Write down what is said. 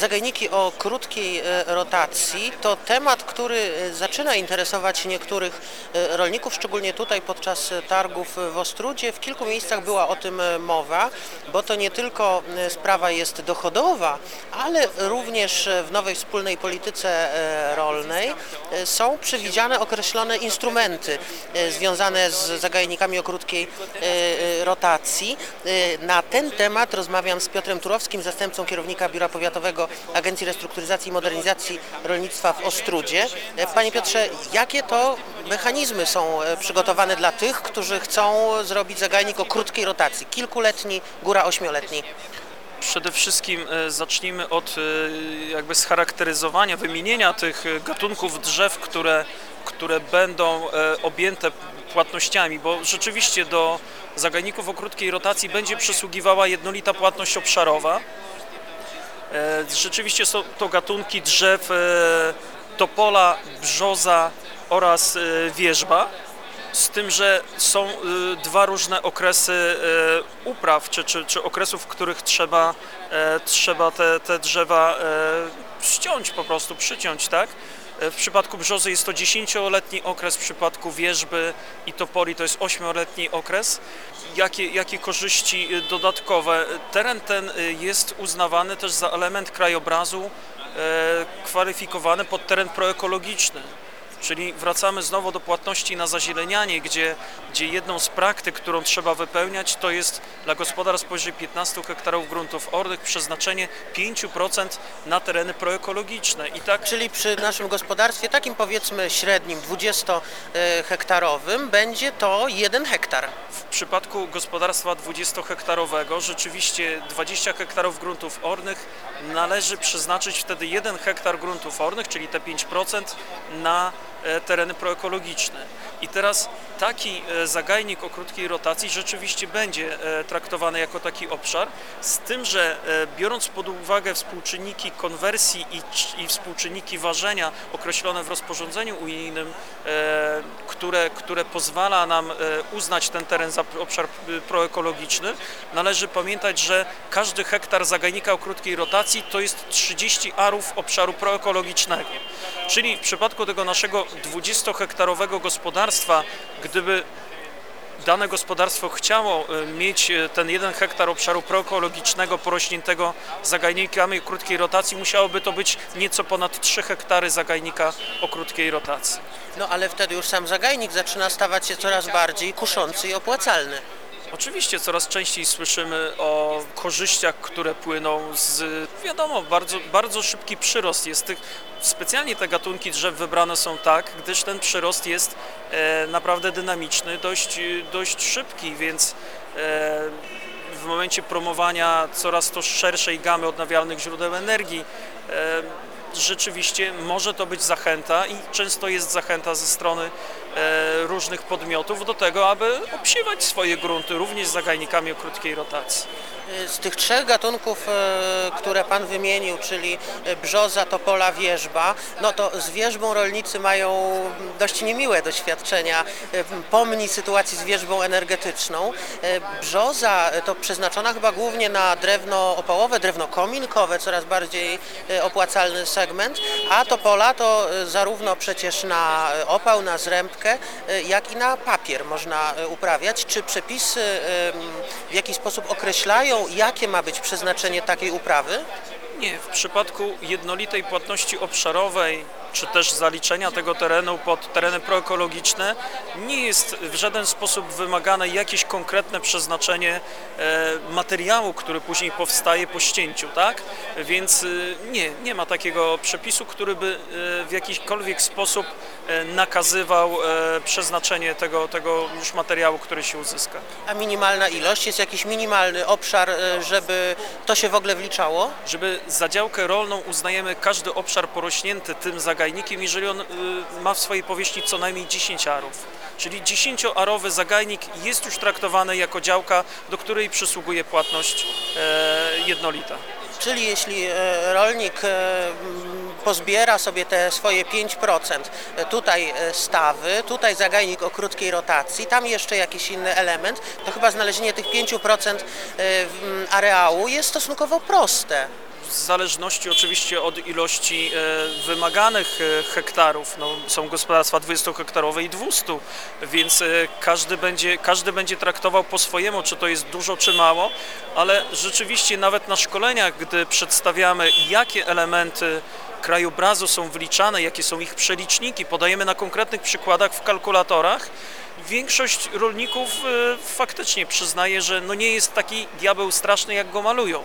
Zagajniki o krótkiej e, rotacji to temat, który e, zaczyna interesować niektórych e, rolników, szczególnie tutaj podczas targów w Ostrudzie. W kilku miejscach była o tym mowa, bo to nie tylko sprawa jest dochodowa, ale również w nowej wspólnej polityce rolnej są przewidziane określone instrumenty związane z zagajnikami o krótkiej rotacji. Na ten temat rozmawiam z Piotrem Turowskim, zastępcą kierownika Biura Powiatowego Agencji Restrukturyzacji i Modernizacji Rolnictwa w Ostrudzie. E, Panie Piotrze, jakie to mechanizmy są e, przygotowane dla tych, którzy chcą zrobić zagajnik o krótkiej rotacji, kilkuletni, góra ośmioletni? Przede wszystkim e, zacznijmy od jakby scharakteryzowania, wymienienia tych gatunków drzew, które, które będą objęte płatnościami, bo rzeczywiście do zagajników o krótkiej rotacji będzie przysługiwała jednolita płatność obszarowa. E, Rzeczywiście są to gatunki drzew e, topola, brzoza oraz e, wierzba. Z tym, że są dwa różne okresy upraw, czy, czy, czy okresów, w których trzeba, trzeba te, te drzewa ściąć po prostu, przyciąć, tak? W przypadku brzozy jest to 10-letni okres, w przypadku wierzby i topoli to jest 8-letni okres. Jakie, jakie korzyści y, dodatkowe? Teren ten y, jest uznawany też za element krajobrazu e, kwalifikowany pod teren proekologiczny. Czyli wracamy znowu do płatności na zazilenianie, gdzie, gdzie jedną z praktyk, którą trzeba wypełniać, to jest dla gospodarstw powyżej 15 hektarów gruntów ornych przeznaczenie 5% na tereny proekologiczne. I tak Czyli przy naszym gospodarstwie, takim powiedzmy średnim, 20-hektarowym, będzie to 1 hektar. w przypadku gospodarstwa 20-hektarowego rzeczywiście 20 hektarów gruntów ornych należy przeznaczyć wtedy 1 hektar gruntów ornych, czyli te 5% na e, tereny proekologiczne. I teraz taki e, zagajnik o krótkiej rotacji rzeczywiście będzie e, traktowany jako taki obszar, z tym, że e, biorąc pod uwagę współczynniki konwersji i, współczynniki ważenia określone w rozporządzeniu unijnym, e, które, które pozwala nam e, uznać ten teren za obszar e, proekologiczny, należy pamiętać, że każdy hektar zagajnika o krótkiej rotacji to jest 30 arów obszaru proekologicznego. Czyli w przypadku tego naszego 20-hektarowego gospodarstwa, gdyby dane gospodarstwo chciało e, mieć e, ten jeden hektar obszaru proekologicznego porośniętego zagajnikami krótkiej rotacji, musiałoby to być nieco ponad 3 hektary zagajnika o krótkiej rotacji. No ale wtedy już sam zagajnik zaczyna stawać się coraz bardziej kuszący i opłacalny. Oczywiście coraz częściej słyszymy o korzyściach, które płyną z, wiadomo, bardzo, bardzo szybki przyrost. Jest tych, specjalnie te gatunki drzew wybrane są tak, gdyż ten przyrost jest e, naprawdę dynamiczny, dość, dość szybki, więc e, w momencie promowania coraz to szerszej gamy odnawialnych źródeł energii e, rzeczywiście może to być zachęta i często jest zachęta ze strony różnych podmiotów do tego, aby obsiewać swoje grunty również zagajnikami o krótkiej rotacji. Z tych trzech gatunków, e, które Pan wymienił, czyli e, brzoza, topola, wierzba, no to z wierzbą rolnicy mają dość niemiłe doświadczenia. E, Pomni sytuacji z wierzbą energetyczną. E, Brzoza to przeznaczona chyba głównie na drewno opałowe, drewno kominkowe, coraz bardziej e, opłacalny segment, a topola to e, zarówno przecież na e, opał, na zrębkę, e, jak i na papier można e, uprawiać. Czy przepisy e, w jakiś sposób określają, jakie ma być przeznaczenie takiej uprawy? Nie, w przypadku jednolitej płatności obszarowej, czy też zaliczenia tego terenu pod tereny proekologiczne, nie jest w żaden sposób wymagane jakieś konkretne przeznaczenie e, materiału, który później powstaje po ścięciu, tak? Więc y, nie, nie ma takiego przepisu, który by e, w jakikolwiek sposób e, nakazywał e, przeznaczenie tego, tego już materiału, który się uzyska. A minimalna ilość? Jest jakiś minimalny obszar, e, żeby to się w ogóle wliczało? Żeby za działkę rolną uznajemy każdy obszar porośnięty tym zagajnikiem, jeżeli on y, ma w swojej powierzchni co najmniej 10 arów. Czyli 10-arowy zagajnik jest już traktowany jako działka, do której przysługuje płatność e, jednolita. Czyli jeśli e, rolnik e, pozbiera sobie te swoje 5%, e, tutaj e, stawy, tutaj zagajnik o krótkiej rotacji, tam jeszcze jakiś inny element, to chyba znalezienie tych 5% e, areału jest stosunkowo proste. w zależności oczywiście od ilości e, wymaganych hektarów. No, są gospodarstwa 20-hektarowe i 200, więc każdy będzie, każdy będzie traktował po swojemu, czy to jest dużo, czy mało, ale rzeczywiście nawet na szkoleniach, gdy przedstawiamy, jakie elementy krajobrazu są wliczane, jakie są ich przeliczniki, podajemy na konkretnych przykładach w kalkulatorach, większość rolników e, faktycznie przyznaje, że no nie jest taki diabeł straszny, jak go malują.